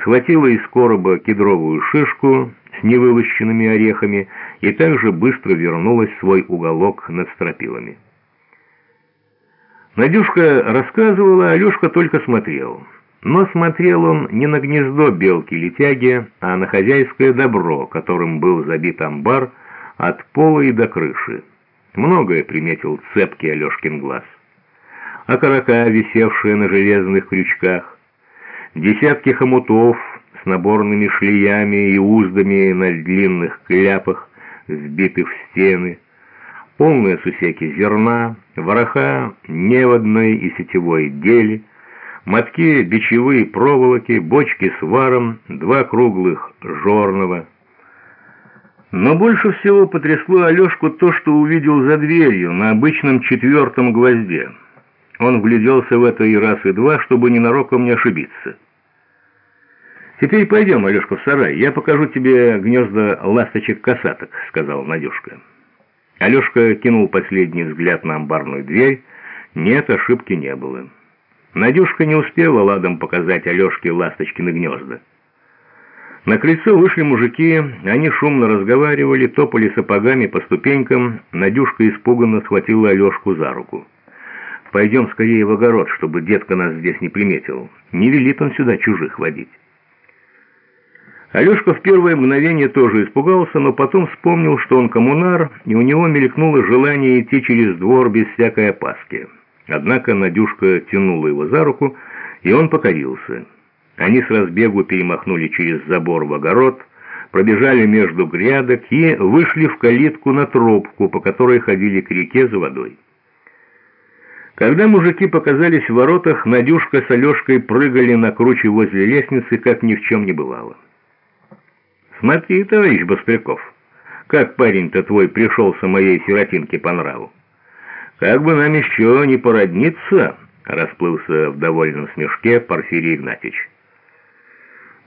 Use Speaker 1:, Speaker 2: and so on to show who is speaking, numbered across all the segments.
Speaker 1: схватила из короба кедровую шишку с невылощенными орехами и также быстро вернулась в свой уголок над стропилами. Надюшка рассказывала, Алешка только смотрел. Но смотрел он не на гнездо белки-летяги, а на хозяйское добро, которым был забит амбар от пола и до крыши. Многое приметил цепкий Алешкин глаз. Окорока, висевшие на железных крючках, десятки хомутов с наборными шлеями и уздами на длинных кляпах, сбитых в стены, полные сусеки зерна, вороха неводной и сетевой дели, мотки бичевые проволоки, бочки с варом, два круглых жорного. Но больше всего потрясло Алешку то, что увидел за дверью на обычном четвертом гвозде. Он вгляделся в это и раз, и два, чтобы ненароком не ошибиться. «Теперь пойдем, Алешка, в сарай. Я покажу тебе гнезда ласточек-косаток», — сказал Надюшка. Алешка кинул последний взгляд на амбарную дверь. Нет, ошибки не было. Надюшка не успела ладом показать Алешке ласточкины гнезда. На крыльцо вышли мужики, они шумно разговаривали, топали сапогами по ступенькам. Надюшка испуганно схватила Алешку за руку. «Пойдем скорее в огород, чтобы детка нас здесь не приметил. Не велит он сюда чужих водить». Алешка в первое мгновение тоже испугался, но потом вспомнил, что он коммунар, и у него мелькнуло желание идти через двор без всякой опаски. Однако Надюшка тянула его за руку, и он покорился. Они с разбегу перемахнули через забор в огород, пробежали между грядок и вышли в калитку на тропку, по которой ходили к реке за водой. Когда мужики показались в воротах, Надюшка с Алешкой прыгали на круче возле лестницы, как ни в чем не бывало. «Смотри, товарищ Бостряков, как парень-то твой пришелся моей сиротинке по нраву. Как бы нам еще не породниться!» — расплылся в довольном смешке Порфирий Игнатьич.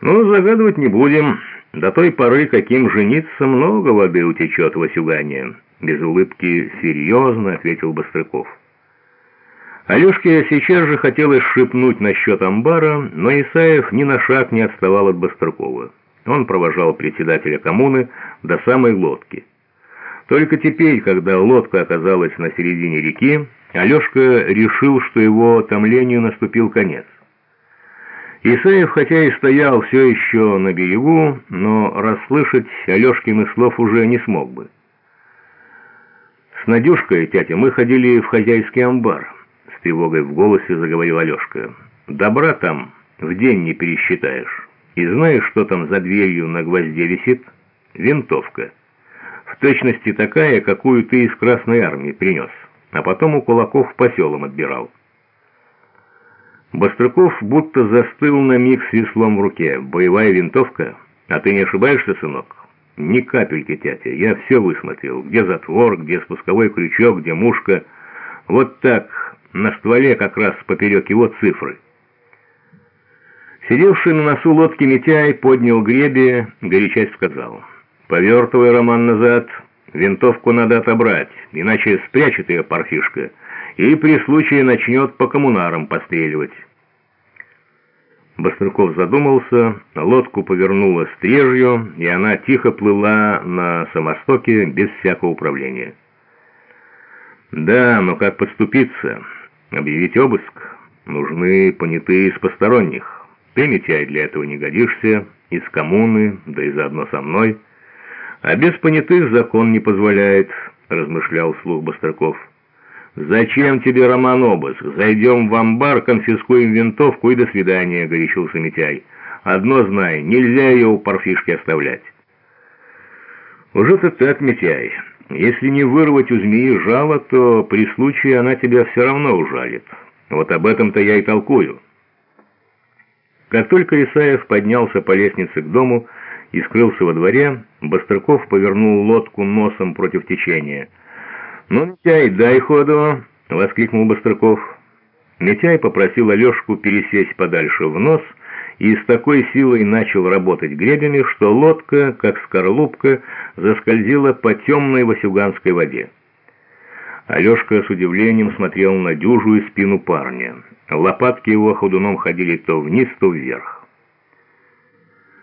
Speaker 1: «Ну, загадывать не будем. До той поры, каким жениться, много воды утечет в осюгание». Без улыбки серьезно ответил Бостряков. Алешке сейчас же хотелось шепнуть насчет амбара, но Исаев ни на шаг не отставал от Бострякова. Он провожал председателя коммуны до самой лодки. Только теперь, когда лодка оказалась на середине реки, Алешка решил, что его томлению наступил конец. Исаев, хотя и стоял все еще на берегу, но расслышать Алешкиных слов уже не смог бы. «С Надюшкой, тятя, мы ходили в хозяйский амбар», — тревогой в голосе заговорил Алешка. «Добра там в день не пересчитаешь». И знаешь, что там за дверью на гвозде висит? Винтовка. В точности такая, какую ты из Красной Армии принес, а потом у кулаков по селам отбирал. Бострыков будто застыл на миг с веслом в руке. Боевая винтовка? А ты не ошибаешься, сынок? Ни капельки, тятя. Я все высмотрел. Где затвор, где спусковой крючок, где мушка. Вот так, на стволе как раз поперек его цифры. Сидевший на носу лодки Митяй поднял гребе, горячась сказал. «Повертывай, Роман, назад. Винтовку надо отобрать, иначе спрячет ее парфишка, и при случае начнет по коммунарам постреливать». Бастрыков задумался, лодку повернула стрежью, и она тихо плыла на самостоке без всякого управления. «Да, но как подступиться? Объявить обыск? Нужны понятые из посторонних». Ты, Митяй, для этого не годишься, из коммуны, да и заодно со мной. А без понятых закон не позволяет, размышлял слух Бастраков. «Зачем тебе, Роман, обыск? Зайдем в амбар, конфискуем винтовку и до свидания», — горячился Митяй. «Одно знай, нельзя ее у парфишки оставлять». «Уже-то так, Митяй. Если не вырвать у змеи жало, то при случае она тебя все равно ужалит. Вот об этом-то я и толкую». Как только Исаев поднялся по лестнице к дому и скрылся во дворе, Бастрыков повернул лодку носом против течения. «Ну, Митяй, дай ходу!» — воскликнул Бастрыков. Митяй попросил Алешку пересесть подальше в нос и с такой силой начал работать гребями, что лодка, как скорлупка, заскользила по темной васюганской воде. Алешка с удивлением смотрел на дюжую спину парня. Лопатки его ходуном ходили то вниз, то вверх.